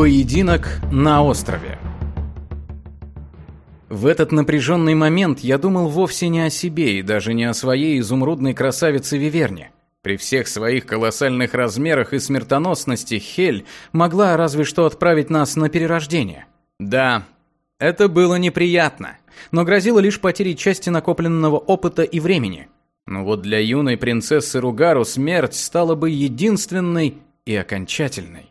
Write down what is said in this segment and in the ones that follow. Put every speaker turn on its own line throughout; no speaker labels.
Поединок на острове. В этот напряженный момент я думал вовсе не о себе и даже не о своей изумрудной красавице Виверне. При всех своих колоссальных размерах и смертоносности Хель могла разве что отправить нас на перерождение. Да, это было неприятно, но грозило лишь потерей части накопленного опыта и времени. Но вот для юной принцессы Ругару смерть стала бы единственной и окончательной.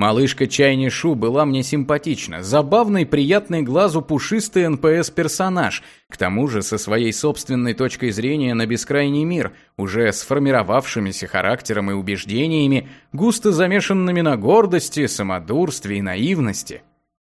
Малышка Чайни Шу была мне симпатична, забавный, приятный глазу пушистый НПС-персонаж, к тому же со своей собственной точкой зрения на бескрайний мир, уже сформировавшимися характером и убеждениями, густо замешанными на гордости, самодурстве и наивности.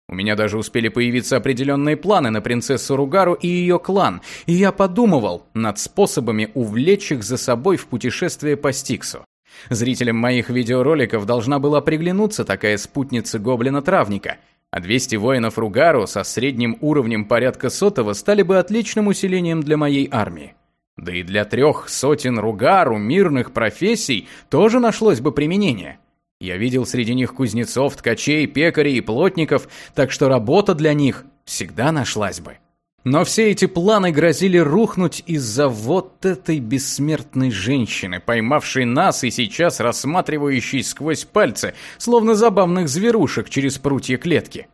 У меня даже успели появиться определенные планы на принцессу Ругару и ее клан, и я подумывал над способами увлечь их за собой в путешествие по Стиксу. Зрителям моих видеороликов должна была приглянуться такая спутница гоблина-травника, а 200 воинов Ругару со средним уровнем порядка сотого стали бы отличным усилением для моей армии. Да и для трех сотен Ругару мирных профессий тоже нашлось бы применение. Я видел среди них кузнецов, ткачей, пекарей и плотников, так что работа для них всегда нашлась бы. Но все эти планы грозили рухнуть из-за вот этой бессмертной женщины, поймавшей нас и сейчас рассматривающей сквозь пальцы, словно забавных зверушек через прутья клетки.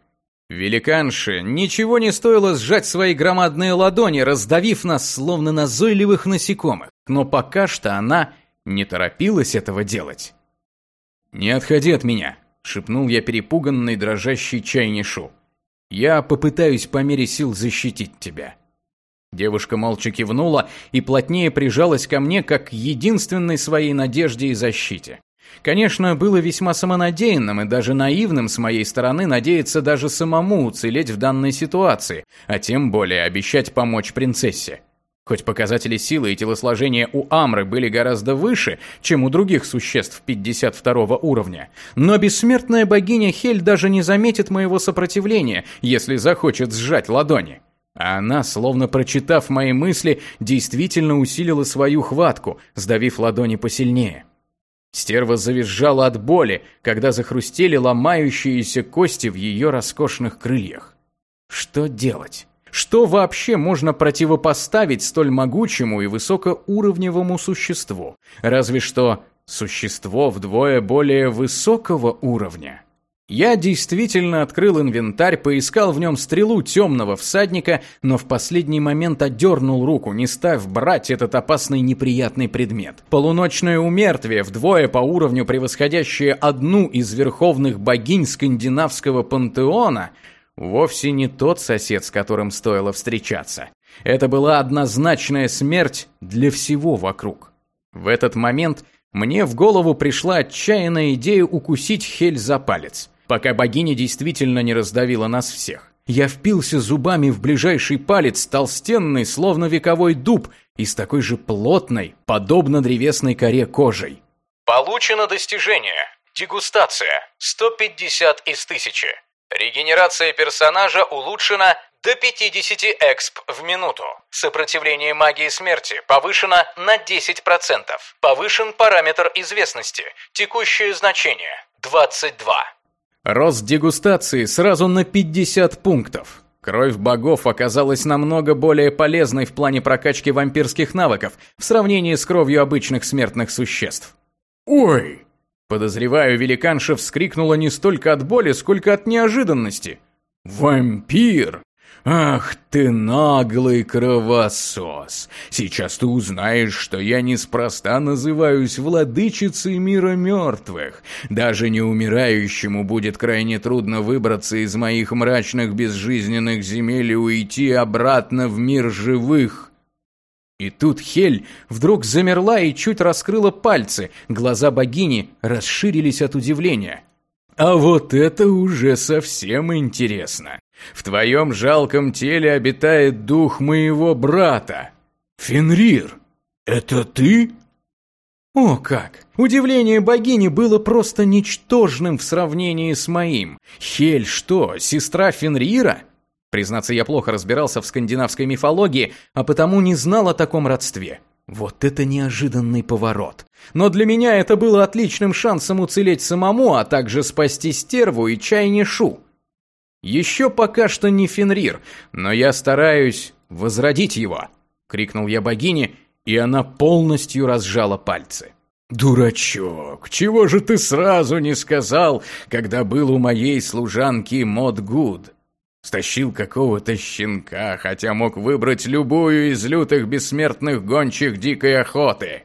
Великанше ничего не стоило сжать свои громадные ладони, раздавив нас, словно назойливых насекомых, но пока что она не торопилась этого делать. «Не отходи от меня», — шепнул я перепуганный дрожащий чайнишу. Я попытаюсь по мере сил защитить тебя». Девушка молча кивнула и плотнее прижалась ко мне, как к единственной своей надежде и защите. Конечно, было весьма самонадеянным и даже наивным с моей стороны надеяться даже самому уцелеть в данной ситуации, а тем более обещать помочь принцессе. Хоть показатели силы и телосложения у Амры были гораздо выше, чем у других существ 52 уровня, но бессмертная богиня Хель даже не заметит моего сопротивления, если захочет сжать ладони. А она, словно прочитав мои мысли, действительно усилила свою хватку, сдавив ладони посильнее. Стерва завизжала от боли, когда захрустели ломающиеся кости в ее роскошных крыльях. Что делать? Что вообще можно противопоставить столь могучему и высокоуровневому существу? Разве что существо вдвое более высокого уровня. Я действительно открыл инвентарь, поискал в нем стрелу темного всадника, но в последний момент отдернул руку, не став брать этот опасный неприятный предмет. Полуночное умертвие, вдвое по уровню превосходящее одну из верховных богинь скандинавского пантеона – Вовсе не тот сосед, с которым стоило встречаться. Это была однозначная смерть для всего вокруг. В этот момент мне в голову пришла отчаянная идея укусить Хель за палец, пока богиня действительно не раздавила нас всех. Я впился зубами в ближайший палец, толстенный, словно вековой дуб, и с такой же плотной, подобно древесной коре кожей.
Получено достижение. Дегустация. 150 из 1000. Регенерация персонажа улучшена до 50 эксп в минуту. Сопротивление магии смерти повышено на 10%. Повышен параметр известности. Текущее значение 22.
Рост дегустации сразу на 50 пунктов. Кровь богов оказалась намного более полезной в плане прокачки вампирских навыков в сравнении с кровью обычных смертных существ. «Ой!» Подозреваю, великанша вскрикнула не столько от боли, сколько от неожиданности. «Вампир! Ах ты наглый кровосос! Сейчас ты узнаешь, что я неспроста называюсь владычицей мира мертвых. Даже неумирающему будет крайне трудно выбраться из моих мрачных безжизненных земель и уйти обратно в мир живых». И тут Хель вдруг замерла и чуть раскрыла пальцы, глаза богини расширились от удивления. «А вот это уже совсем интересно. В твоем жалком теле обитает дух моего брата. Фенрир, это ты?» О как! Удивление богини было просто ничтожным в сравнении с моим. Хель что, сестра Фенрира? Признаться, я плохо разбирался в скандинавской мифологии, а потому не знал о таком родстве. Вот это неожиданный поворот. Но для меня это было отличным шансом уцелеть самому, а также спасти стерву и чайнишу. Еще пока что не Фенрир, но я стараюсь возродить его, крикнул я богине, и она полностью разжала пальцы. «Дурачок, чего же ты сразу не сказал, когда был у моей служанки Мод Гуд? Стащил какого-то щенка, хотя мог выбрать любую из лютых бессмертных гончих дикой охоты.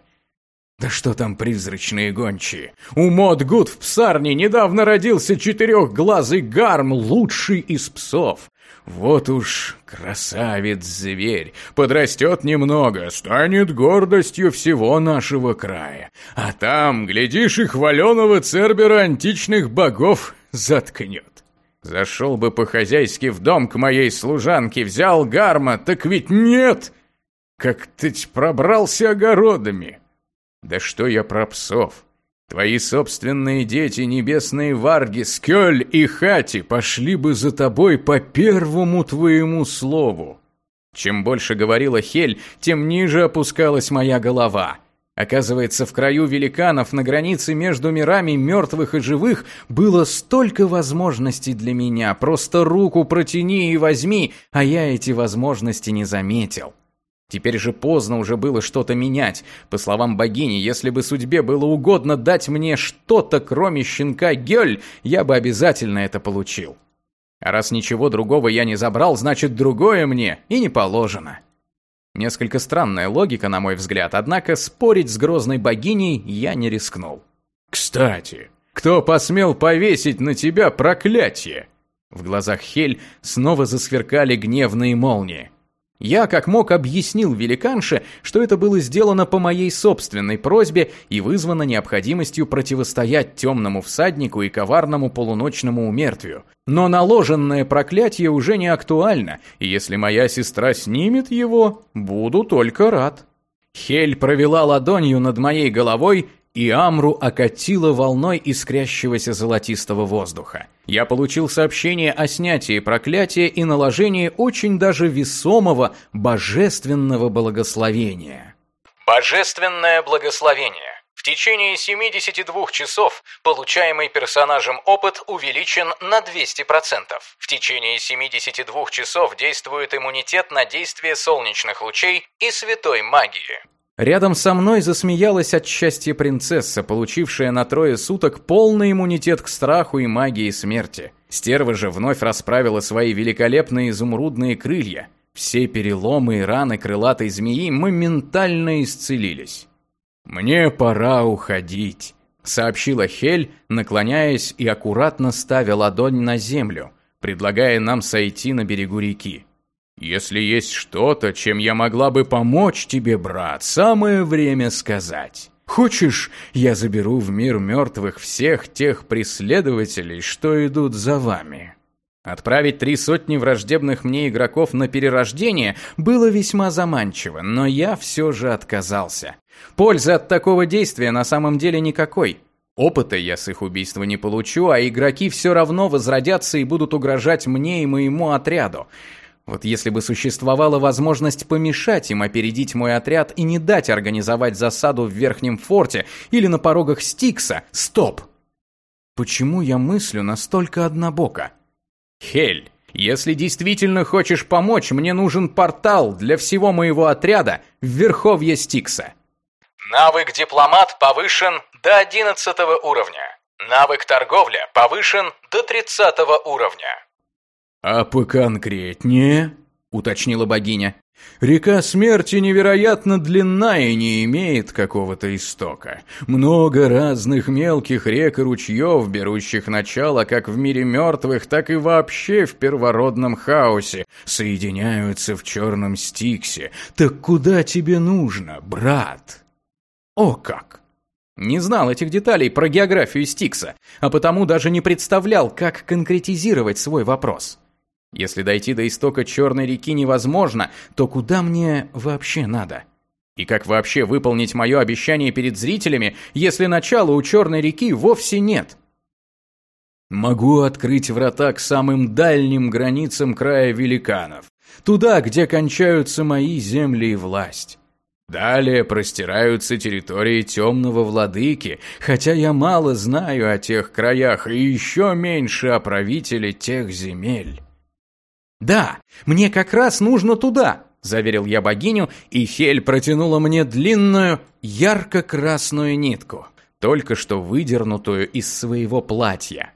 Да что там призрачные гончие? У Мод Гуд в псарне недавно родился четырехглазый гарм, лучший из псов. Вот уж красавец-зверь, подрастет немного, станет гордостью всего нашего края. А там, глядишь, и хваленого цербера античных богов заткнет. Зашел бы по-хозяйски в дом к моей служанке, взял гарма, так ведь нет! Как ты пробрался огородами! Да что я про псов? Твои собственные дети, небесные варги, Скёль и Хати, пошли бы за тобой по первому твоему слову. Чем больше говорила Хель, тем ниже опускалась моя голова. Оказывается, в краю великанов на границе между мирами мертвых и живых было столько возможностей для меня. Просто руку протяни и возьми, а я эти возможности не заметил. Теперь же поздно уже было что-то менять. По словам богини, если бы судьбе было угодно дать мне что-то, кроме щенка Гёль, я бы обязательно это получил. А раз ничего другого я не забрал, значит другое мне и не положено. Несколько странная логика, на мой взгляд, однако спорить с грозной богиней я не рискнул. «Кстати, кто посмел повесить на тебя проклятие?» В глазах Хель снова засверкали гневные молнии. Я, как мог, объяснил великанше, что это было сделано по моей собственной просьбе и вызвано необходимостью противостоять темному всаднику и коварному полуночному умертвию. Но наложенное проклятие уже не актуально, и если моя сестра снимет его, буду только рад. Хель провела ладонью над моей головой, и Амру окатило волной искрящегося золотистого воздуха. Я получил сообщение о снятии проклятия и наложении очень даже весомого божественного благословения.
Божественное благословение. В течение 72 часов получаемый персонажем опыт увеличен на 200%. В течение 72 часов действует иммунитет на действие солнечных лучей и святой магии.
Рядом со мной засмеялась от счастья принцесса, получившая на трое суток полный иммунитет к страху и магии смерти. Стерва же вновь расправила свои великолепные изумрудные крылья. Все переломы и раны крылатой змеи моментально исцелились. «Мне пора уходить», — сообщила Хель, наклоняясь и аккуратно ставя ладонь на землю, предлагая нам сойти на берегу реки. Если есть что-то, чем я могла бы помочь тебе, брат, самое время сказать. Хочешь, я заберу в мир мертвых всех тех преследователей, что идут за вами?» Отправить три сотни враждебных мне игроков на перерождение было весьма заманчиво, но я все же отказался. Пользы от такого действия на самом деле никакой. Опыта я с их убийства не получу, а игроки все равно возродятся и будут угрожать мне и моему отряду. Вот если бы существовала возможность помешать им опередить мой отряд и не дать организовать засаду в Верхнем форте или на порогах Стикса. Стоп! Почему я мыслю настолько однобоко? Хель, если действительно хочешь помочь, мне нужен портал для всего моего отряда в Верховье Стикса.
Навык дипломат повышен до 11 уровня. Навык торговля повышен до 30 уровня.
«А поконкретнее?» — уточнила богиня. «Река смерти невероятно длинна и не имеет какого-то истока. Много разных мелких рек и ручьев, берущих начало как в мире мертвых, так и вообще в первородном хаосе, соединяются в черном стиксе. Так куда тебе нужно, брат?» «О как!» Не знал этих деталей про географию Стикса, а потому даже не представлял, как конкретизировать свой вопрос. Если дойти до истока Черной реки невозможно, то куда мне вообще надо? И как вообще выполнить мое обещание перед зрителями, если начала у Черной реки вовсе нет? Могу открыть врата к самым дальним границам края великанов. Туда, где кончаются мои земли и власть. Далее простираются территории темного владыки, хотя я мало знаю о тех краях и еще меньше о правителе тех земель. «Да, мне как раз нужно туда», — заверил я богиню, и Хель протянула мне длинную, ярко-красную нитку, только что выдернутую из своего платья.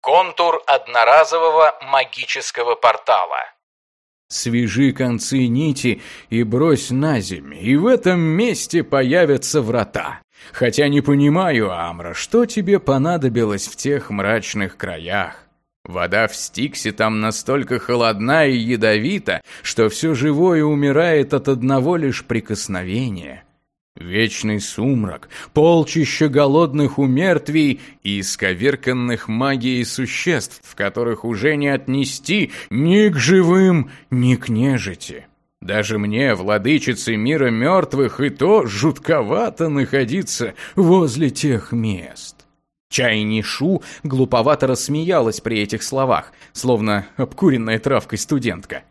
Контур одноразового магического портала.
Свяжи концы нити и брось на земь, и в этом месте появятся врата. Хотя не понимаю, Амра, что тебе понадобилось в тех мрачных краях. Вода в Стиксе там настолько холодна и ядовита, что все живое умирает от одного лишь прикосновения. Вечный сумрак, полчища голодных умертвий и исковерканных магией существ, в которых уже не отнести ни к живым, ни к нежити. Даже мне, владычице мира мертвых, и то жутковато находиться возле тех мест. Чайнишу глуповато рассмеялась при этих словах, словно обкуренная травкой студентка.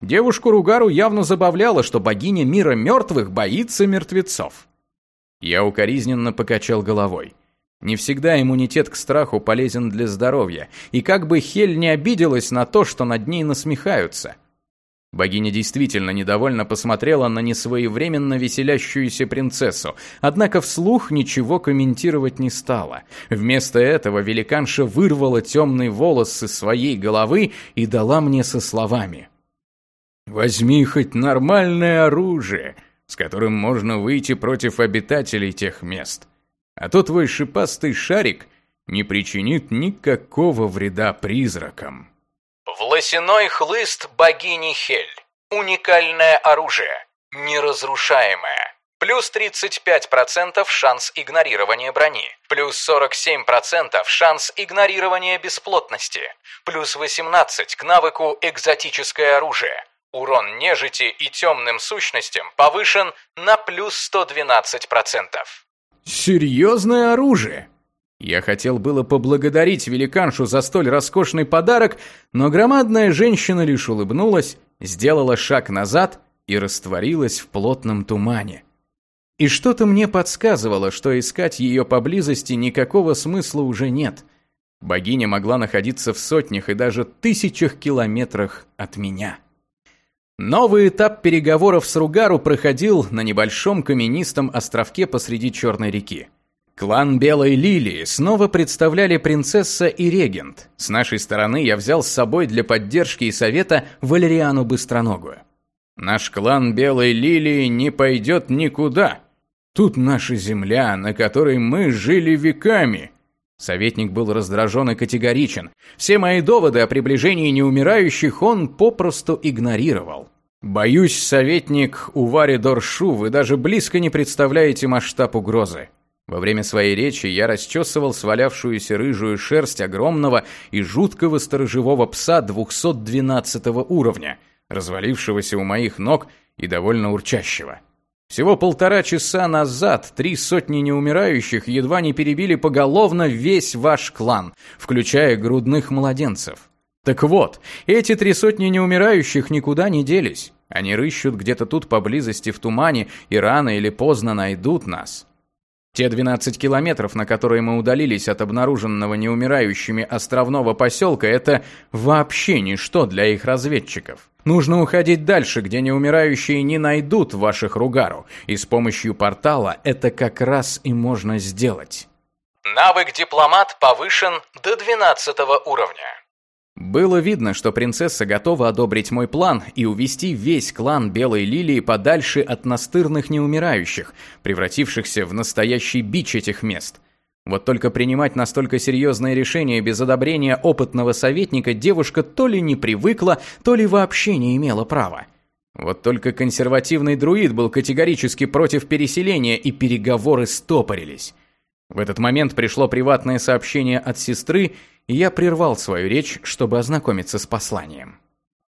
Девушку Ругару явно забавляло, что богиня мира мертвых боится мертвецов. Я укоризненно покачал головой. Не всегда иммунитет к страху полезен для здоровья, и как бы Хель не обиделась на то, что над ней насмехаются. Богиня действительно недовольно посмотрела на несвоевременно веселящуюся принцессу, однако вслух ничего комментировать не стала. Вместо этого великанша вырвала темный волос из своей головы и дала мне со словами. Возьми хоть нормальное оружие, с которым можно выйти против обитателей тех мест. А то твой шипастый шарик не причинит никакого вреда призракам.
Власяной хлыст богини Хель. Уникальное оружие. Неразрушаемое. Плюс 35% шанс игнорирования брони. Плюс 47% шанс игнорирования бесплотности. Плюс 18 к навыку экзотическое оружие. Урон нежити и темным сущностям повышен на плюс 112%.
Серьезное оружие? Я хотел было поблагодарить великаншу за столь роскошный подарок, но громадная женщина лишь улыбнулась, сделала шаг назад и растворилась в плотном тумане. И что-то мне подсказывало, что искать ее поблизости никакого смысла уже нет. Богиня могла находиться в сотнях и даже тысячах километрах от меня. Новый этап переговоров с Ругару проходил на небольшом каменистом островке посреди Черной реки. Клан Белой Лилии снова представляли принцесса и регент. С нашей стороны я взял с собой для поддержки и совета Валериану Быстроногую. Наш клан Белой Лилии не пойдет никуда. Тут наша земля, на которой мы жили веками. Советник был раздражен и категоричен. Все мои доводы о приближении неумирающих он попросту игнорировал. Боюсь, советник Увари Доршу, вы даже близко не представляете масштаб угрозы. Во время своей речи я расчесывал свалявшуюся рыжую шерсть огромного и жуткого сторожевого пса 212 уровня, развалившегося у моих ног и довольно урчащего. Всего полтора часа назад три сотни неумирающих едва не перебили поголовно весь ваш клан, включая грудных младенцев. Так вот, эти три сотни неумирающих никуда не делись. Они рыщут где-то тут поблизости в тумане и рано или поздно найдут нас. Те 12 километров, на которые мы удалились от обнаруженного неумирающими островного поселка, это вообще ничто для их разведчиков. Нужно уходить дальше, где неумирающие не найдут ваших ругару, и с помощью портала это как раз и можно сделать.
Навык дипломат повышен до 12 уровня.
Было видно, что принцесса готова одобрить мой план и увести весь клан Белой Лилии подальше от настырных неумирающих, превратившихся в настоящий бич этих мест. Вот только принимать настолько серьезное решение без одобрения опытного советника девушка то ли не привыкла, то ли вообще не имела права. Вот только консервативный друид был категорически против переселения, и переговоры стопорились. В этот момент пришло приватное сообщение от сестры, я прервал свою речь, чтобы ознакомиться с посланием.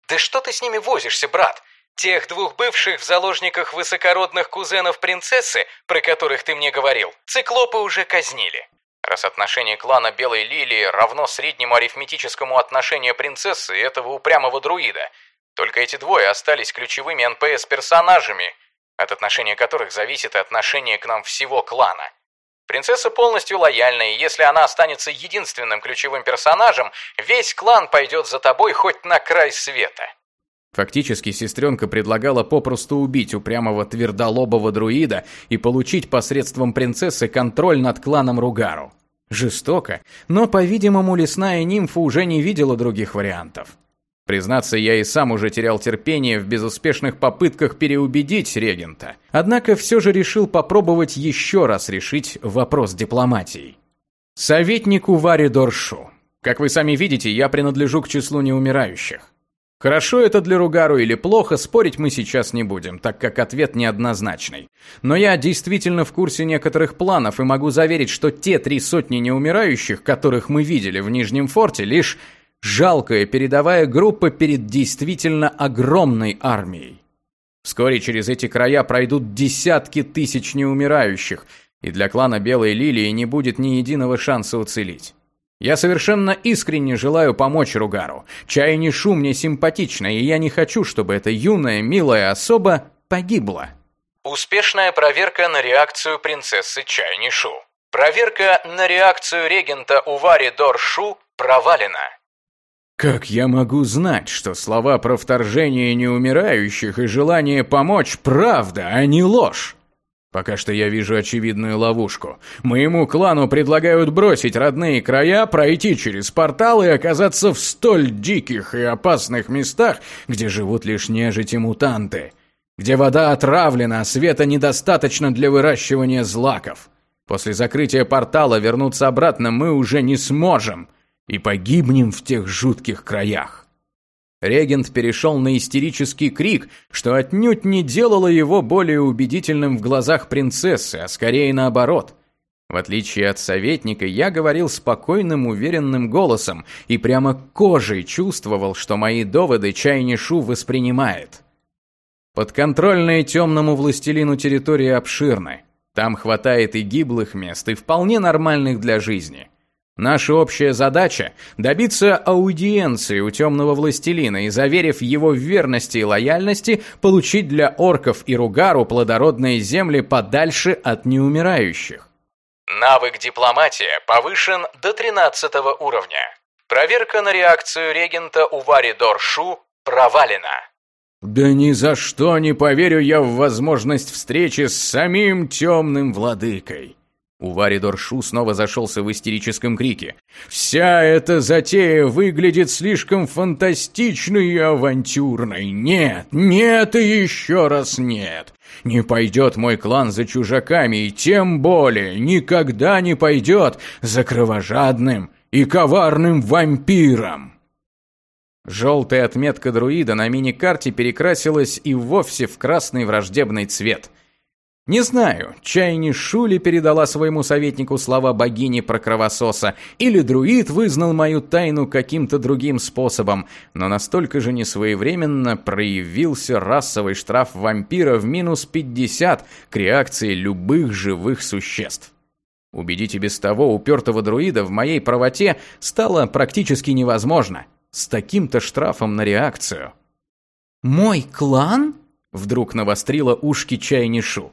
«Да что ты с ними возишься, брат? Тех двух бывших в заложниках высокородных кузенов принцессы, про которых ты мне говорил, циклопы уже казнили. Раз отношение клана Белой Лилии равно среднему арифметическому отношению принцессы и этого упрямого друида, только эти двое остались ключевыми НПС-персонажами. от отношения которых зависит отношение к нам всего клана. Принцесса полностью лояльна, и если она останется единственным ключевым персонажем, весь клан пойдет за тобой хоть на край света.
Фактически сестренка предлагала попросту убить упрямого твердолобого друида и получить посредством принцессы контроль над кланом Ругару. Жестоко, но, по-видимому, лесная нимфа уже не видела других вариантов. Признаться, я и сам уже терял терпение в безуспешных попытках переубедить регента. Однако все же решил попробовать еще раз решить вопрос дипломатии. Советнику Варе Доршу. Как вы сами видите, я принадлежу к числу неумирающих. Хорошо это для Ругару или плохо, спорить мы сейчас не будем, так как ответ неоднозначный. Но я действительно в курсе некоторых планов и могу заверить, что те три сотни неумирающих, которых мы видели в Нижнем форте, лишь жалкая передовая группа перед действительно огромной армией. Вскоре через эти края пройдут десятки тысяч неумирающих, и для клана Белой Лилии не будет ни единого шанса уцелеть. Я совершенно искренне желаю помочь Ругару. Чай не шум мне симпатична, и я не хочу, чтобы эта юная, милая особа погибла.
Успешная проверка на реакцию принцессы Чай Нишу. Проверка на реакцию регента Увари Доршу провалена.
Как я могу знать, что слова про вторжение неумирающих и желание помочь правда, а не ложь? Пока что я вижу очевидную ловушку. Моему клану предлагают бросить родные края, пройти через портал и оказаться в столь диких и опасных местах, где живут лишь нежить и мутанты. Где вода отравлена, а света недостаточно для выращивания злаков. После закрытия портала вернуться обратно мы уже не сможем. И погибнем в тех жутких краях. Регент перешел на истерический крик, что отнюдь не делало его более убедительным в глазах принцессы, а скорее наоборот. В отличие от советника, я говорил спокойным, уверенным голосом и прямо кожей чувствовал, что мои доводы Чайнишу воспринимает. Подконтрольные темному властелину территории обширны. Там хватает и гиблых мест, и вполне нормальных для жизни. Наша общая задача – добиться аудиенции у темного властелина и, заверив его в верности и лояльности, получить для орков и ругару плодородные земли подальше от неумирающих.
Навык дипломатия повышен до 13 уровня. Проверка на реакцию регента Увари Доршу провалена.
Да ни за что не поверю я в возможность встречи с самим темным владыкой. Уваридор Шу снова зашелся в истерическом крике. «Вся эта затея выглядит слишком фантастичной и авантюрной. Нет, нет и еще раз нет. Не пойдет мой клан за чужаками, и тем более никогда не пойдет за кровожадным и коварным вампиром». Желтая отметка друида на мини-карте перекрасилась и вовсе в красный враждебный цвет – не знаю, Чайни Шули передала своему советнику слова богини про кровососа, или друид вызнал мою тайну каким-то другим способом, но настолько же несвоевременно проявился расовый штраф вампира в минус 50 к реакции любых живых существ. Убедить и без того упертого друида в моей правоте стало практически невозможно. С таким-то штрафом на реакцию.
«Мой клан?»
Вдруг навострила ушки Чайнишу.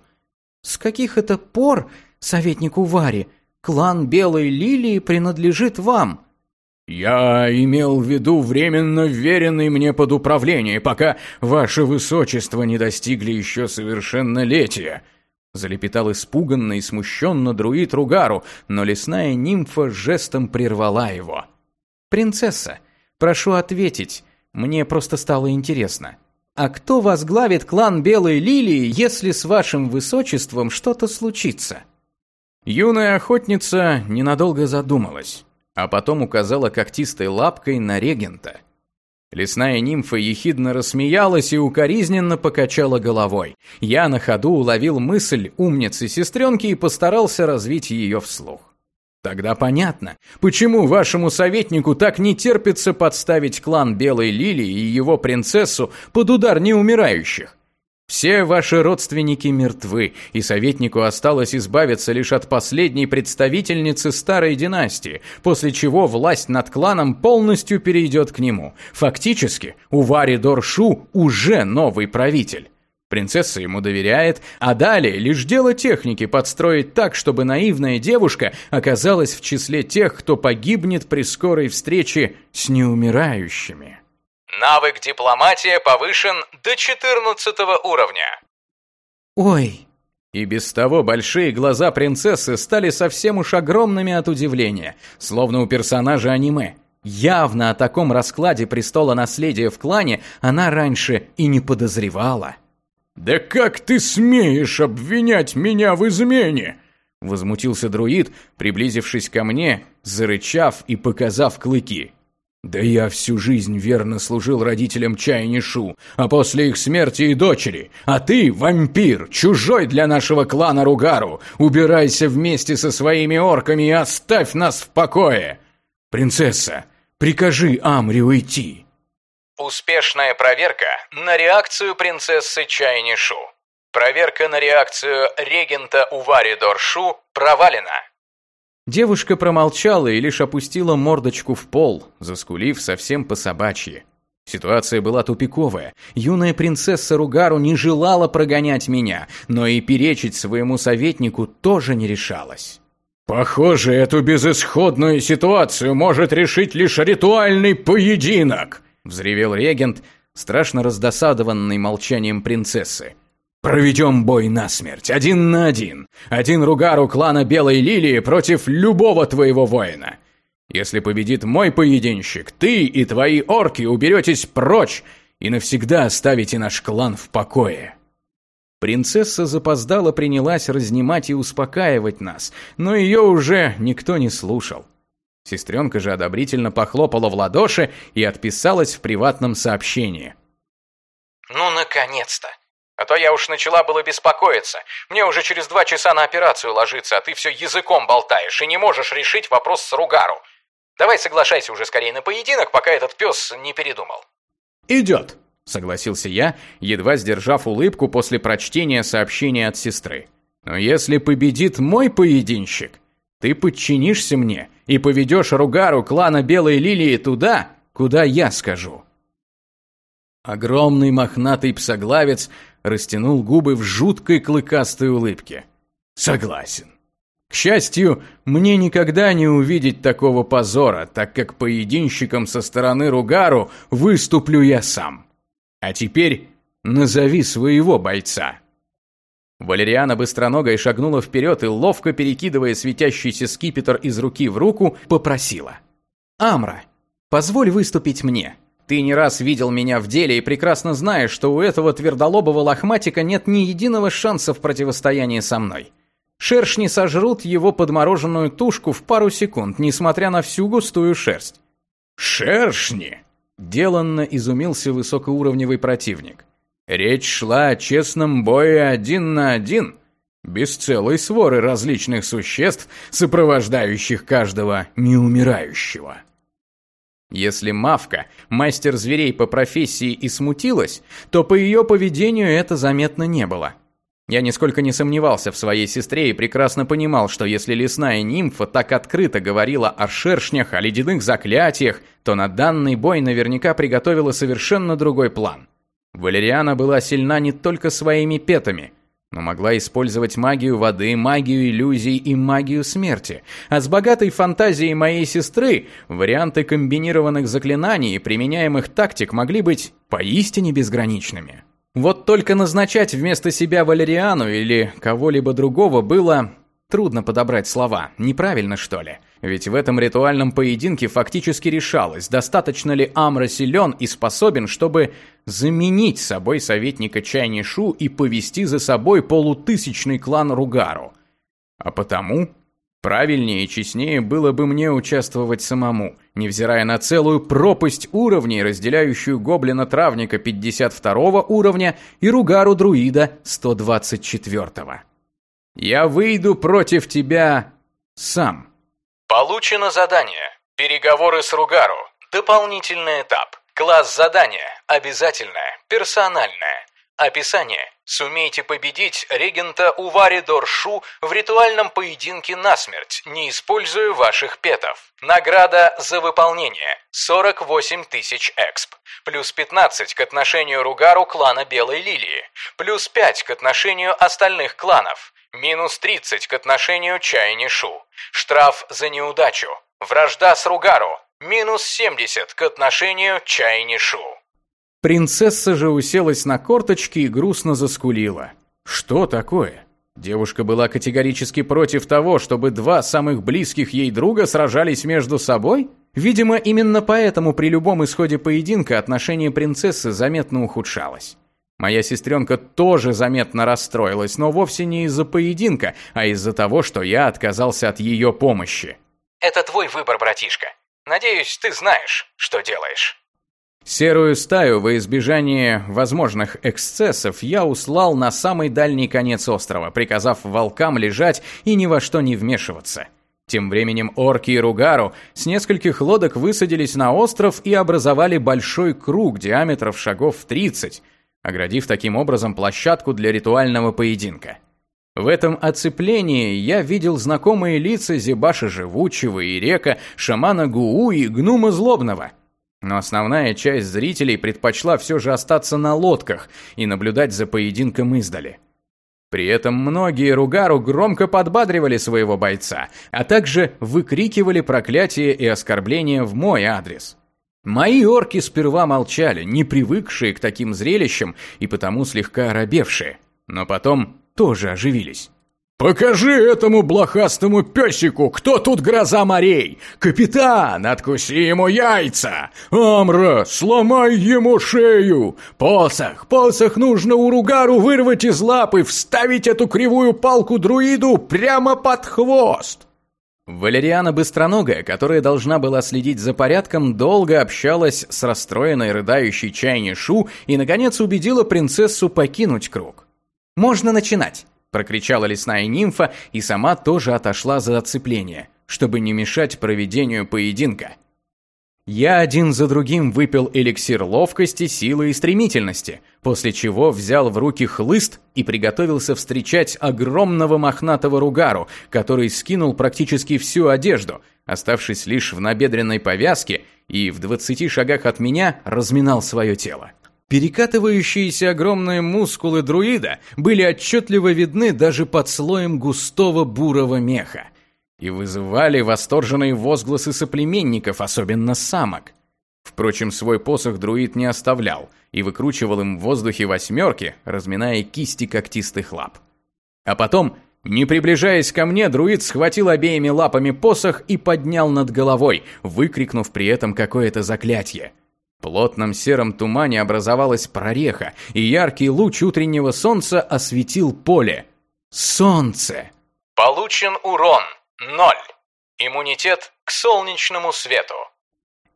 С каких это пор, советник Увари, клан Белой Лилии принадлежит вам?
Я имел в виду временно вверенный мне под управление, пока ваше высочество не достигли еще совершеннолетия. Залепетал испуганно и смущенно друид Ругару, но лесная нимфа жестом прервала его.
«Принцесса, прошу ответить, мне просто стало интересно. А кто возглавит клан Белой Лилии, если с вашим высочеством что-то случится?
Юная охотница ненадолго задумалась, а потом указала когтистой лапкой на регента. Лесная нимфа ехидно рассмеялась и укоризненно покачала головой. Я на ходу уловил мысль умницы сестренки и постарался развить ее вслух. Тогда понятно, почему вашему советнику так не терпится подставить клан Белой Лилии и его принцессу под удар неумирающих. Все ваши родственники мертвы, и советнику осталось избавиться лишь от последней представительницы старой династии, после чего власть над кланом полностью перейдет к нему. Фактически, у Вари Доршу уже новый правитель. Принцесса ему доверяет, а далее лишь дело техники подстроить так, чтобы наивная девушка оказалась в числе тех, кто погибнет при скорой встрече с неумирающими.
Навык дипломатия повышен до 14 уровня.
Ой.
И без того большие глаза принцессы стали совсем уж огромными от удивления, словно у персонажа аниме. Явно о таком раскладе престола наследия в клане она раньше и не подозревала. «Да как ты смеешь обвинять меня в измене?» Возмутился друид, приблизившись ко мне, зарычав и показав клыки. «Да я всю жизнь верно служил родителям Чайнишу, а после их смерти и дочери. А ты, вампир, чужой для нашего клана Ругару, убирайся вместе со своими орками и оставь нас в покое! Принцесса, прикажи Амри уйти!»
Успешная проверка на реакцию принцессы Чайнишу. Проверка на реакцию регента Увари Доршу провалена.
Девушка промолчала и лишь опустила мордочку в пол, заскулив совсем по-собачьи. Ситуация была тупиковая. Юная принцесса Ругару не желала прогонять меня, но и перечить своему советнику тоже не решалась. «Похоже, эту безысходную ситуацию может решить лишь ритуальный поединок!» — взревел регент, страшно раздосадованный молчанием принцессы. Проведем бой насмерть, один на один. Один Ругару клана Белой Лилии против любого твоего воина. Если победит мой поединщик, ты и твои орки уберетесь прочь и навсегда оставите наш клан в покое. Принцесса запоздала принялась разнимать и успокаивать нас, но ее уже никто не слушал. Сестренка же одобрительно похлопала в ладоши и отписалась в приватном сообщении.
«Ну, наконец-то! А то я уж начала было беспокоиться. Мне уже через два часа на операцию ложиться, а ты все языком болтаешь и не можешь решить вопрос с Ругару. Давай соглашайся уже скорее на поединок, пока этот пес не передумал».
«Идет», — согласился я, едва сдержав улыбку после прочтения сообщения от сестры. «Но если победит мой поединщик, ты подчинишься мне и поведешь Ругару клана Белой Лилии туда, куда я скажу». Огромный мохнатый псоглавец растянул губы в жуткой клыкастой улыбке. «Согласен. К счастью, мне никогда не увидеть такого позора, так как поединщиком со стороны Ругару выступлю я сам. А теперь назови своего бойца». Валериана быстроногой шагнула вперед и, ловко перекидывая светящийся скипетр из руки в руку, попросила. «Амра, позволь выступить мне». Ты не раз видел меня в деле и прекрасно знаешь, что у этого твердолобого лохматика нет ни единого шанса в противостоянии со мной. Шершни сожрут его подмороженную тушку в пару секунд, несмотря на всю густую шерсть. «Шершни!» – деланно изумился высокоуровневый противник. «Речь шла о честном бое один на один, без целой своры различных существ, сопровождающих каждого неумирающего». Если Мавка, мастер зверей по профессии, и смутилась, то по ее поведению это заметно не было. Я нисколько не сомневался в своей сестре и прекрасно понимал, что если лесная нимфа так открыто говорила о шершнях, о ледяных заклятиях, то на данный бой наверняка приготовила совершенно другой план. Валериана была сильна не только своими петами – но могла использовать магию воды, магию иллюзий и магию смерти. А с богатой фантазией моей сестры варианты комбинированных заклинаний и применяемых тактик могли быть поистине безграничными. Вот только назначать вместо себя Валериану или кого-либо другого было трудно подобрать слова, неправильно что ли? Ведь в этом ритуальном поединке фактически решалось, достаточно ли Амра силен и способен, чтобы заменить собой советника Чайнишу и повести за собой полутысячный клан Ругару. А потому правильнее и честнее было бы мне участвовать самому, невзирая на целую пропасть уровней, разделяющую гоблина-травника 52 уровня и Ругару-друида 124. -го. Я выйду против тебя сам.
Получено задание. Переговоры с Ругару. Дополнительный этап. Класс задания. Обязательное. Персональное. Описание. Сумейте победить регента Увари Доршу в ритуальном поединке насмерть, не используя ваших петов. Награда за выполнение. 48 тысяч эксп. Плюс 15 к отношению Ругару клана Белой Лилии. плюс 5 к отношению остальных кланов, минус 30 к отношению Чайнишу, штраф за неудачу, вражда с Ругару, минус 70 к отношению Чайнишу.
Принцесса же уселась на корточки и грустно заскулила. Что такое? Девушка была категорически против того, чтобы два самых близких ей друга сражались между собой? Видимо, именно поэтому при любом исходе поединка отношение принцессы заметно ухудшалось. Моя сестренка тоже заметно расстроилась, но вовсе не из-за поединка, а из-за того, что я отказался от ее помощи.
«Это твой выбор, братишка. Надеюсь, ты знаешь, что делаешь».
Серую стаю во избежание возможных эксцессов я услал на самый дальний конец острова, приказав волкам лежать и ни во что не вмешиваться. Тем временем орки и Ругару с нескольких лодок высадились на остров и образовали большой круг диаметров шагов в 30, оградив таким образом площадку для ритуального поединка. В этом оцеплении я видел знакомые лица Зебаша Живучего и Река, шамана Гуу и Гнума Злобного – но основная часть зрителей предпочла все же остаться на лодках и наблюдать за поединком издали. При этом многие Ругару громко подбадривали своего бойца, а также выкрикивали проклятия и оскорбления в мой адрес. Мои орки сперва молчали, не привыкшие к таким зрелищам и потому слегка оробевшие, но потом тоже оживились. «Покажи этому блохастому песику, кто тут гроза морей! Капитан, откуси ему яйца! Амра, сломай ему шею! Посох, посох нужно Уругару вырвать из лапы, вставить эту кривую палку друиду прямо под хвост!» Валериана Быстроногая, которая должна была следить за порядком, долго общалась с расстроенной рыдающей Чайни Шу и, наконец, убедила принцессу покинуть круг. «Можно начинать!» прокричала лесная нимфа и сама тоже отошла за оцепление, чтобы не мешать проведению поединка. Я один за другим выпил эликсир ловкости, силы и стремительности, после чего взял в руки хлыст и приготовился встречать огромного мохнатого ругару, который скинул практически всю одежду, оставшись лишь в набедренной повязке и в двадцати шагах от меня разминал свое тело. Перекатывающиеся огромные мускулы друида были отчетливо видны даже под слоем густого бурого меха и вызывали восторженные возгласы соплеменников, особенно самок. Впрочем, свой посох друид не оставлял и выкручивал им в воздухе восьмерки, разминая кисти когтистых лап. А потом, не приближаясь ко мне, друид схватил обеими лапами посох и поднял над головой, выкрикнув при этом какое-то заклятие – плотном сером тумане образовалась прореха, и яркий луч утреннего солнца осветил поле. Солнце!
Получен урон. Ноль. Иммунитет к солнечному свету.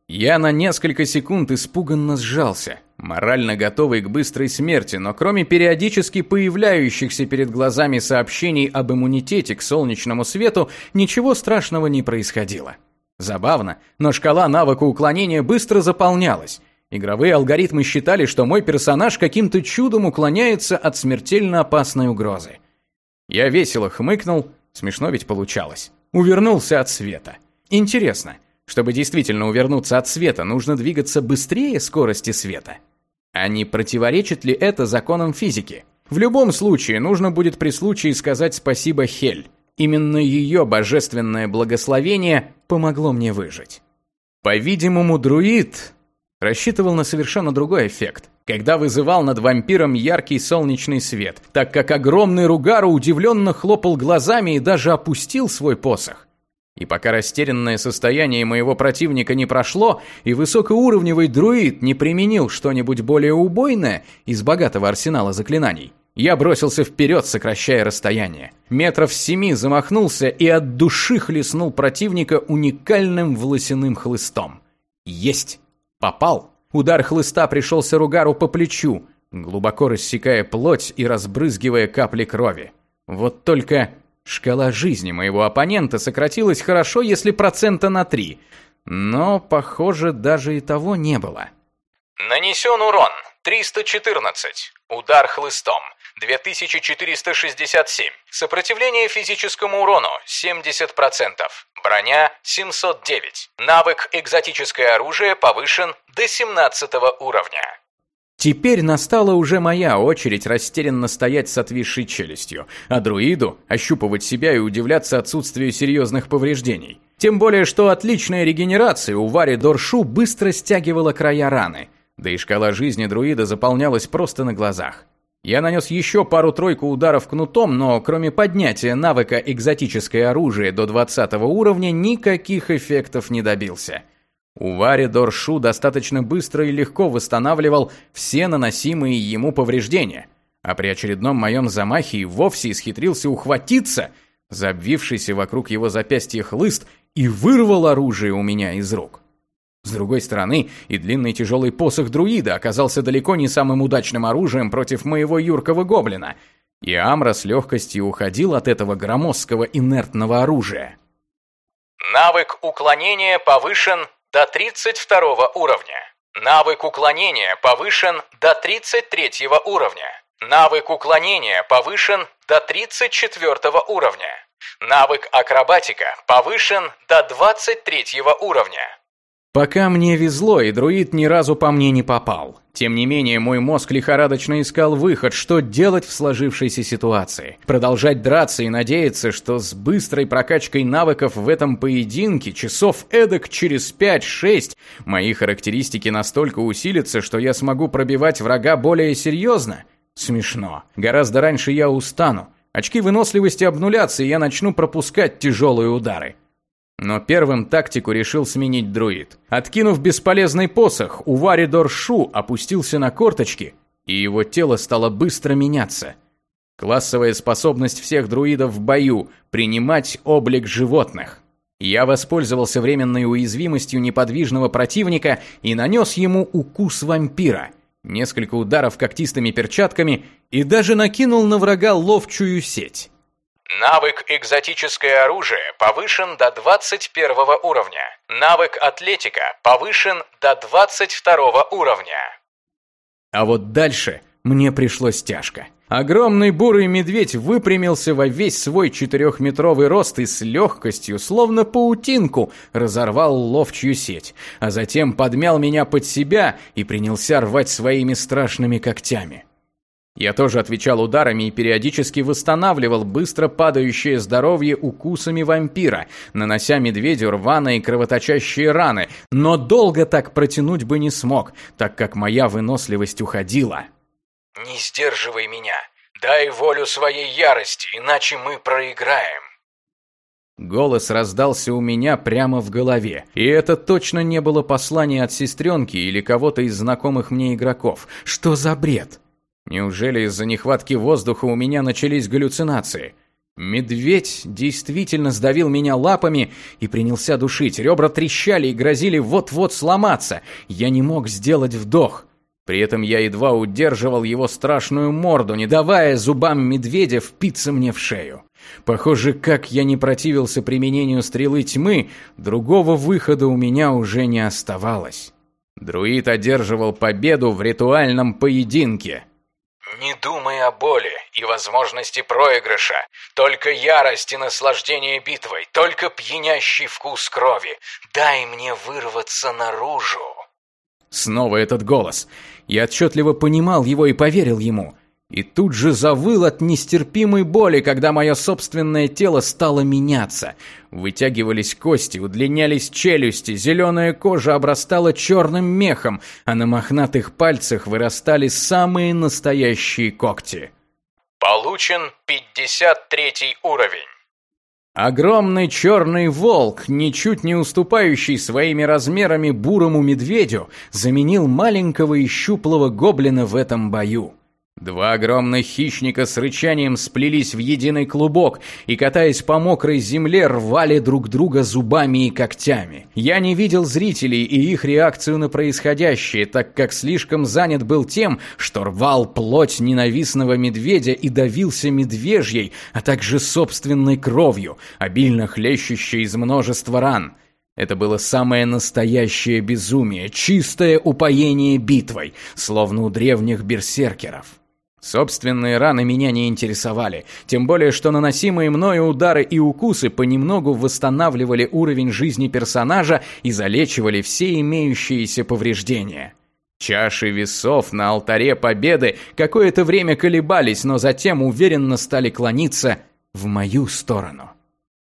Я на несколько секунд испуганно сжался, морально готовый к быстрой смерти, но кроме периодически появляющихся перед глазами сообщений об иммунитете к солнечному свету, ничего страшного не происходило. Забавно, но шкала навыка уклонения быстро заполнялась. Игровые алгоритмы считали, что мой персонаж каким-то чудом уклоняется от смертельно опасной угрозы. Я весело хмыкнул, смешно ведь получалось. Увернулся от света. Интересно, чтобы действительно увернуться от света, нужно двигаться быстрее скорости света? А не противоречит ли это законам физики? В любом случае, нужно будет при случае сказать спасибо Хель. Именно ее божественное благословение помогло мне выжить. По-видимому, друид рассчитывал на совершенно другой эффект, когда вызывал над вампиром яркий солнечный свет, так как огромный Ругару удивленно хлопал глазами и даже опустил свой посох. И пока растерянное состояние моего противника не прошло, и высокоуровневый друид не применил что-нибудь более убойное из богатого арсенала заклинаний, я бросился вперед, сокращая расстояние. Метров семи замахнулся и от души хлестнул противника уникальным волосяным хлыстом. Есть! Попал! Удар хлыста пришелся Ругару по плечу, глубоко рассекая плоть и разбрызгивая капли крови. Вот только шкала жизни моего оппонента сократилась хорошо, если процента на три. Но, похоже, даже и того не было.
Нанесен урон 314. Удар хлыстом 2467. Сопротивление физическому урону 70%. Броня 709. Навык экзотическое оружие повышен до 17 уровня.
Теперь настала уже моя очередь растерянно стоять с отвисшей челюстью, а друиду ощупывать себя и удивляться отсутствию серьезных повреждений. Тем более, что отличная регенерация у Вари Доршу быстро стягивала края раны, да и шкала жизни друида заполнялась просто на глазах. Я нанес еще пару-тройку ударов кнутом, но кроме поднятия навыка экзотическое оружие до 20 уровня никаких эффектов не добился. Увари Доршу достаточно быстро и легко восстанавливал все наносимые ему повреждения, а при очередном моем замахе и вовсе исхитрился ухватиться за обвившийся вокруг его запястья хлыст и вырвал оружие у меня из рук. С другой стороны, и длинный тяжелый посох друида оказался далеко не самым удачным оружием против моего юркого гоблина, и Амра с легкостью уходил от этого громоздкого инертного оружия.
Навык уклонения повышен до 32 уровня. Навык уклонения повышен до 33 уровня. Навык уклонения повышен до 34 уровня. Навык акробатика повышен до 23 уровня.
Пока мне везло, и друид ни разу по мне не попал. Тем не менее, мой мозг лихорадочно искал выход, что делать в сложившейся ситуации. Продолжать драться и надеяться, что с быстрой прокачкой навыков в этом поединке часов эдак через 5-6 мои характеристики настолько усилятся, что я смогу пробивать врага более серьезно? Смешно. Гораздо раньше я устану. Очки выносливости обнулятся, и я начну пропускать тяжелые удары. Но первым тактику решил сменить друид. Откинув бесполезный посох, Уваридор Шу опустился на корточки, и его тело стало быстро меняться. Классовая способность всех друидов в бою – принимать облик животных. Я воспользовался временной уязвимостью неподвижного противника и нанес ему укус вампира. Несколько ударов когтистыми перчатками и даже накинул на врага ловчую сеть.
Навык «Экзотическое оружие» повышен до 21 уровня. Навык «Атлетика» повышен до 22 уровня.
А вот дальше мне пришлось тяжко. Огромный бурый медведь выпрямился во весь свой четырехметровый рост и с легкостью, словно паутинку, разорвал ловчью сеть, а затем подмял меня под себя и принялся рвать своими страшными когтями. Я тоже отвечал ударами и периодически восстанавливал быстро падающее здоровье укусами вампира, нанося медведю рваные кровоточащие раны, но долго так протянуть бы не смог, так как моя выносливость уходила.
«Не сдерживай меня, дай волю своей ярости, иначе мы проиграем».
Голос раздался у меня прямо в голове, и это точно не было послание от сестренки или кого-то из знакомых мне игроков. Что за бред? Неужели из-за нехватки воздуха у меня начались галлюцинации? Медведь действительно сдавил меня лапами и принялся душить. Ребра трещали и грозили вот-вот сломаться. Я не мог сделать вдох. При этом я едва удерживал его страшную морду, не давая зубам медведя впиться мне в шею. Похоже, как я не противился применению стрелы тьмы, другого выхода у меня уже не оставалось. Друид одерживал победу в ритуальном поединке.
Не думай о боли и возможности проигрыша, только ярость и наслаждение битвой, только пьянящий вкус крови. Дай мне вырваться наружу.
Снова этот голос. Я отчетливо понимал его и поверил ему. И тут же завыл от нестерпимой боли, когда мое собственное тело стало меняться. Вытягивались кости, удлинялись челюсти, зеленая кожа обрастала черным мехом, а на мохнатых пальцах вырастали самые настоящие когти.
Получен 53 уровень.
Огромный черный волк, ничуть не уступающий своими размерами бурому медведю, заменил маленького и щуплого гоблина в этом бою. Два огромных хищника с рычанием сплелись в единый клубок и, катаясь по мокрой земле, рвали друг друга зубами и когтями. Я не видел зрителей и их реакцию на происходящее, так как слишком занят был тем, что рвал плоть ненавистного медведя и давился медвежьей, а также собственной кровью, обильно хлещущей из множества ран. Это было самое настоящее безумие, чистое упоение битвой, словно у древних берсеркеров. Собственные раны меня не интересовали, тем более что наносимые мною удары и укусы понемногу восстанавливали уровень жизни персонажа и залечивали все имеющиеся повреждения. Чаши весов на алтаре победы какое-то время колебались, но затем уверенно стали клониться в мою сторону.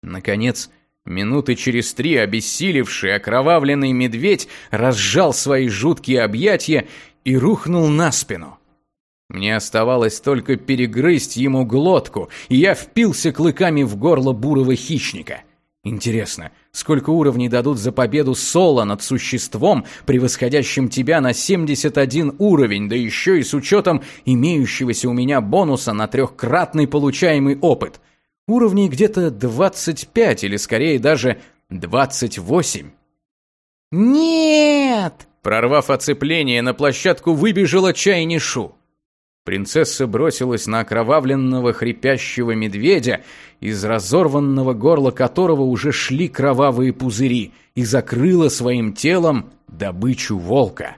Наконец, минуты через три обессилевший окровавленный медведь разжал свои жуткие объятия и рухнул на спину. Мне оставалось только перегрызть ему глотку, и я впился клыками в горло бурого хищника. Интересно, сколько уровней дадут за победу соло над существом, превосходящим тебя на 71 уровень, да еще и с учетом имеющегося у меня бонуса на трехкратный получаемый опыт. Уровней где-то 25 или скорее даже 28.
«Нет!»
Прорвав оцепление, на площадку выбежала Чайнишу. Принцесса бросилась на окровавленного хрипящего медведя, из разорванного горла которого уже шли кровавые пузыри, и закрыла своим телом добычу волка.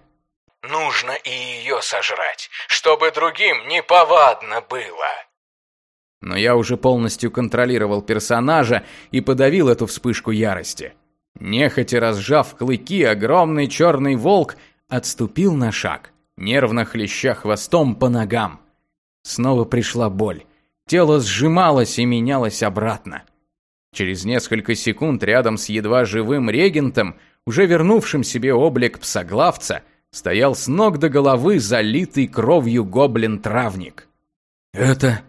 «Нужно и ее сожрать, чтобы другим неповадно было!»
Но я уже полностью контролировал персонажа и подавил эту вспышку ярости. Нехотя разжав клыки, огромный черный волк отступил на шаг нервно хлеща хвостом по ногам. Снова пришла боль. Тело сжималось и менялось обратно. Через несколько секунд рядом с едва живым регентом, уже вернувшим себе облик псоглавца, стоял с ног до головы залитый кровью гоблин-травник. «Это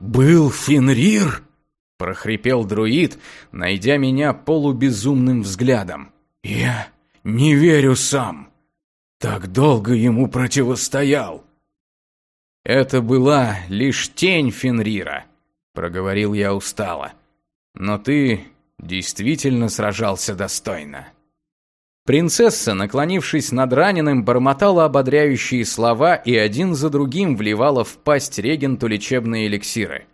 был Фенрир?» — прохрипел друид, найдя меня полубезумным взглядом. «Я не верю сам!» Так долго ему противостоял. Это была лишь тень Фенрира, проговорил я устало. Но ты действительно сражался достойно. Принцесса, наклонившись над раненым, бормотала ободряющие слова и один за другим вливала в пасть регенту лечебные эликсиры.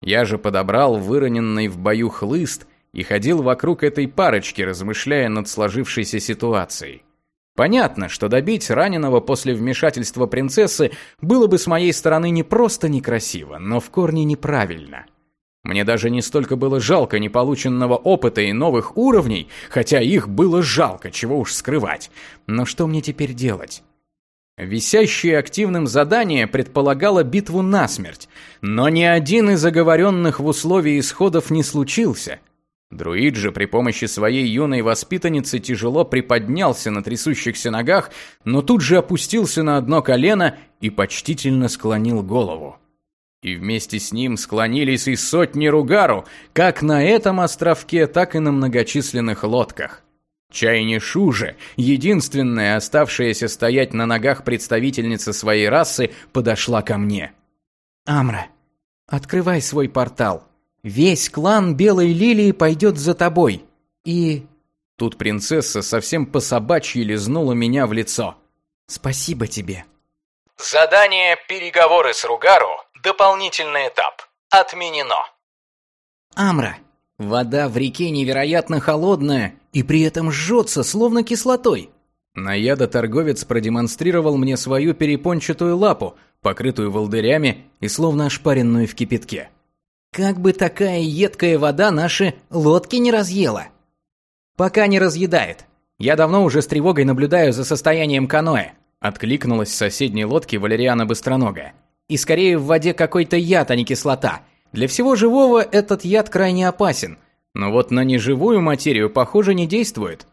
Я же подобрал выроненный в бою хлыст и ходил вокруг этой парочки, размышляя над сложившейся ситуацией. Понятно, что добить раненого после вмешательства принцессы было бы с моей стороны не просто некрасиво, но в корне неправильно. Мне даже не столько было жалко неполученного опыта и новых уровней, хотя их было жалко, чего уж скрывать. Но что мне теперь делать? Висящее активным задание предполагало битву насмерть, но ни один из оговоренных в условии исходов не случился – Друид же при помощи своей юной воспитанницы тяжело приподнялся на трясущихся ногах, но тут же опустился на одно колено и почтительно склонил голову. И вместе с ним склонились и сотни ругару, как на этом островке, так и на многочисленных лодках. Чайнишу же, единственная оставшаяся стоять на ногах представительница своей расы, подошла ко мне. «Амра, открывай свой портал», Весь клан Белой Лилии пойдет за тобой. И...» Тут принцесса совсем по-собачьи лизнула меня в лицо. «Спасибо тебе».
Задание «Переговоры с Ругару» Дополнительный этап. Отменено.
Амра, вода в реке невероятно холодная и при этом жжется, словно кислотой.
Наяда-торговец продемонстрировал мне свою перепончатую лапу, покрытую волдырями и словно ошпаренную в кипятке.
Как бы такая едкая вода наши лодки не разъела.
Пока не разъедает. Я давно уже с тревогой наблюдаю за состоянием каноэ. Откликнулась с соседней лодки Валериана Быстроногая. И скорее в воде какой-то яд, а не кислота. Для всего живого этот яд крайне опасен. Но вот на неживую материю, похоже, не действует.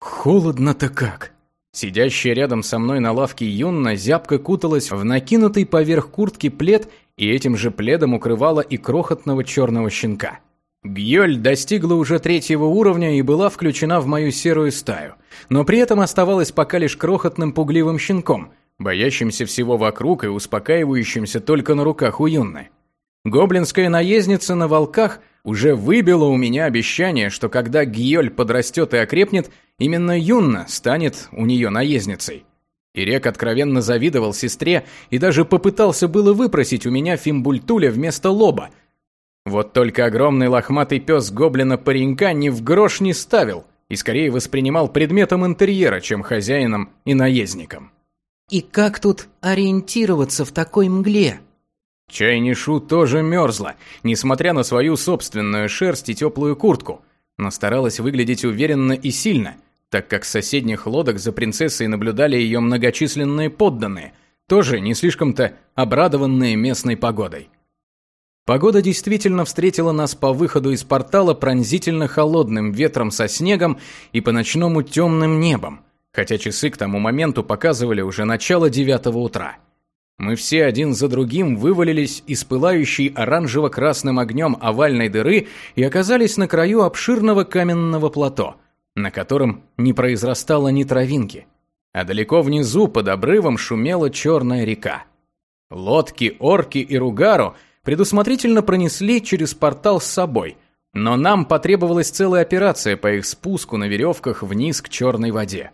Холодно-то как. Сидящая рядом со мной на лавке Юнна зябко куталась в накинутый поверх куртки плед и этим же пледом укрывала и крохотного черного щенка. Гьёль достигла уже третьего уровня и была включена в мою серую стаю, но при этом оставалась пока лишь крохотным пугливым щенком, боящимся всего вокруг и успокаивающимся только на руках у Юнны. Гоблинская наездница на волках уже выбила у меня обещание, что когда Гьёль подрастет и окрепнет, именно Юнна станет у нее наездницей. Ирек откровенно завидовал сестре и даже попытался было выпросить у меня фимбультуля вместо лоба. Вот только огромный лохматый пес гоблина-паренька ни в грош не ставил и скорее воспринимал предметом интерьера, чем хозяином и наездником.
«И как тут ориентироваться в такой мгле?»
Чайнишу тоже мерзла, несмотря на свою собственную шерсть и теплую куртку, но старалась выглядеть уверенно и сильно – так как с соседних лодок за принцессой наблюдали ее многочисленные подданные, тоже не слишком-то обрадованные местной погодой. Погода действительно встретила нас по выходу из портала пронзительно холодным ветром со снегом и по ночному темным небом, хотя часы к тому моменту показывали уже начало девятого утра. Мы все один за другим вывалились из пылающей оранжево-красным огнем овальной дыры и оказались на краю обширного каменного плато, на котором не произрастало ни травинки, а далеко внизу под обрывом шумела черная река. Лодки, орки и ругару – предусмотрительно пронесли через портал с собой, но нам потребовалась целая операция по их спуску на веревках вниз к черной воде.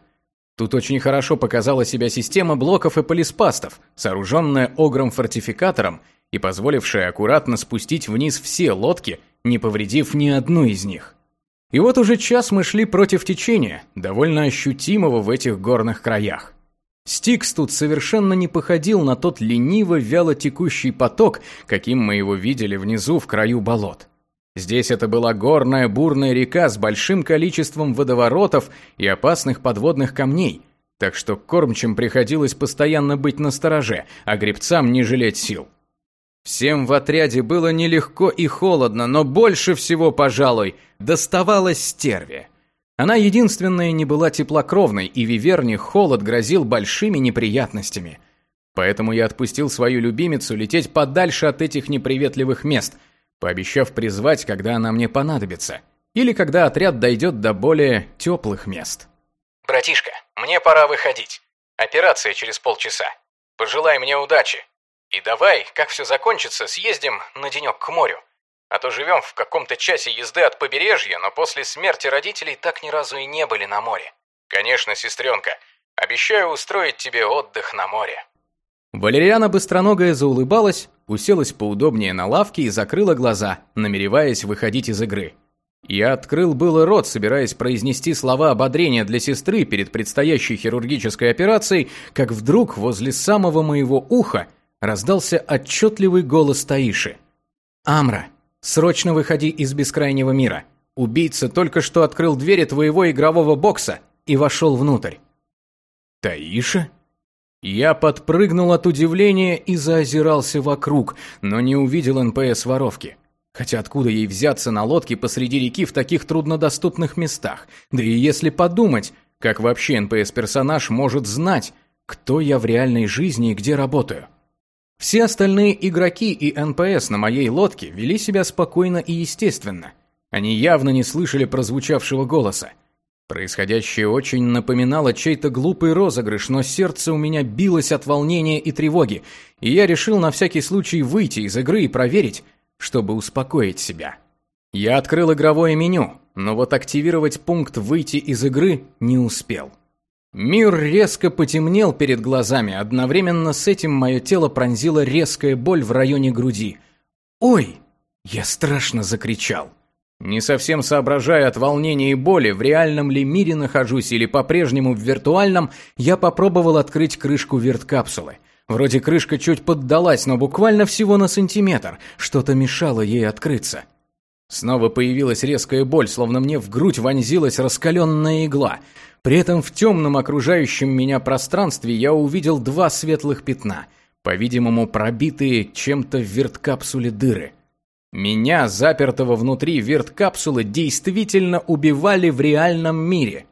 Тут очень хорошо показала себя система блоков и полиспастов, сооруженная огром-фортификатором и позволившая аккуратно спустить вниз все лодки, не повредив ни одну из них. И вот уже час мы шли против течения, довольно ощутимого в этих горных краях. Стикс тут совершенно не походил на тот лениво-вяло текущий поток, каким мы его видели внизу в краю болот. Здесь это была горная бурная река с большим количеством водоворотов и опасных подводных камней, так что кормчим приходилось постоянно быть настороже, а гребцам не жалеть сил. Всем в отряде было нелегко и холодно, но больше всего, пожалуй, доставалось стерве. Она единственная не была теплокровной, и Виверне холод грозил большими неприятностями. Поэтому я отпустил свою любимицу лететь подальше от этих неприветливых мест, пообещав призвать, когда она мне понадобится, или когда отряд дойдет до более теплых мест.
«Братишка, мне пора выходить. Операция через полчаса. Пожелай мне удачи. И давай, как все закончится, съездим на денек к морю. А то живем в каком-то часе езды от побережья, но после смерти родителей так ни разу и не были на море. Конечно, сестренка, обещаю устроить тебе отдых на море.
Валериана быстроногая заулыбалась, уселась поудобнее на лавке и закрыла глаза, намереваясь выходить из игры. Я открыл было рот, собираясь произнести слова ободрения для сестры перед предстоящей хирургической операцией, как вдруг возле самого моего уха раздался отчетливый голос Таиши. «Амра, Срочно выходи из бескрайнего мира. Убийца только что открыл двери твоего игрового бокса и вошел внутрь. Таиша? Я подпрыгнул от удивления и заозирался вокруг, но не увидел НПС воровки. Хотя откуда ей взяться на лодке посреди реки в таких труднодоступных местах? Да и если подумать, как вообще НПС-персонаж может знать, кто я в реальной жизни и где работаю? Все остальные игроки и НПС на моей лодке вели себя спокойно и естественно. Они явно не слышали прозвучавшего голоса. Происходящее очень напоминало чей-то глупый розыгрыш, но сердце у меня билось от волнения и тревоги, и я решил на всякий случай выйти из игры и проверить, чтобы успокоить себя. Я открыл игровое меню, но вот активировать пункт «Выйти из игры» не успел. Мир резко потемнел перед глазами, одновременно с этим мое тело пронзила резкая боль в районе груди. «Ой!» Я страшно закричал. Не совсем соображая от волнения и боли, в реальном ли мире нахожусь или по-прежнему в виртуальном, я попробовал открыть крышку верткапсулы. Вроде крышка чуть поддалась, но буквально всего на сантиметр. Что-то мешало ей открыться. Снова появилась резкая боль, словно мне в грудь вонзилась раскаленная игла. При этом в темном окружающем меня пространстве я увидел два светлых пятна, по-видимому, пробитые чем-то в верткапсуле дыры. Меня, запертого внутри верткапсулы, действительно убивали в реальном мире.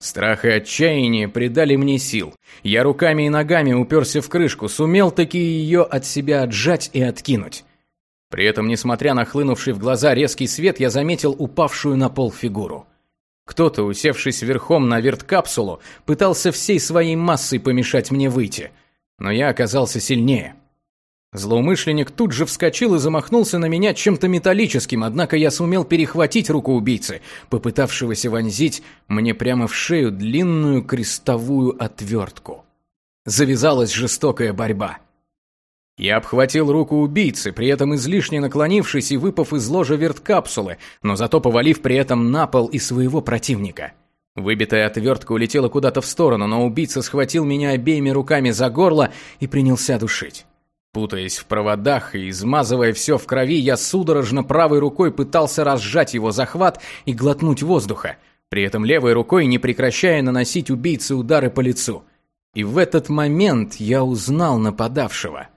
Страх и отчаяние придали мне сил. Я руками и ногами уперся в крышку, сумел таки ее от себя отжать и откинуть. При этом, несмотря на хлынувший в глаза резкий свет, я заметил упавшую на пол фигуру. Кто-то, усевшись верхом на верткапсулу, пытался всей своей массой помешать мне выйти, но я оказался сильнее. Злоумышленник тут же вскочил и замахнулся на меня чем-то металлическим, однако я сумел перехватить руку убийцы, попытавшегося вонзить мне прямо в шею длинную крестовую отвертку. Завязалась жестокая борьба. Я обхватил руку убийцы, при этом излишне наклонившись и выпав из ложа верткапсулы, но зато повалив при этом на пол и своего противника. Выбитая отвертка улетела куда-то в сторону, но убийца схватил меня обеими руками за горло и принялся душить. Путаясь в проводах и измазывая все в крови, я судорожно правой рукой пытался разжать его захват и глотнуть воздуха. при этом левой рукой не прекращая наносить убийце удары по лицу. И в этот момент я узнал нападавшего.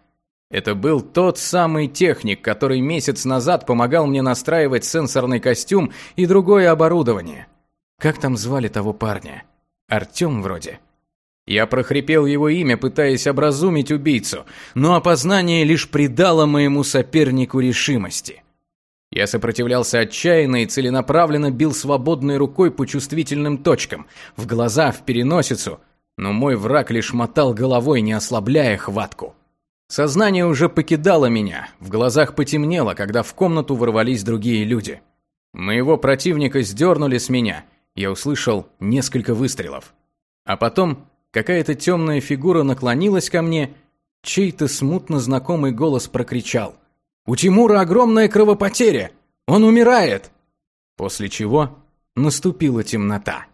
Это был тот самый техник, который месяц назад помогал мне настраивать сенсорный костюм и другое оборудование. Как там звали того парня? Артем вроде. Я прохрипел его имя, пытаясь образумить убийцу, но опознание лишь придало моему сопернику решимости. Я сопротивлялся отчаянно и целенаправленно бил свободной рукой по чувствительным точкам, в глаза, в переносицу, но мой враг лишь мотал головой, не ослабляя хватку. Сознание уже покидало меня, в глазах потемнело, когда в комнату ворвались другие люди. Моего противника сдернули с меня, я услышал несколько выстрелов. А потом Какая-то темная фигура наклонилась ко мне, чей-то смутно знакомый голос прокричал. «У Тимура огромная кровопотеря! Он умирает!» После чего наступила темнота.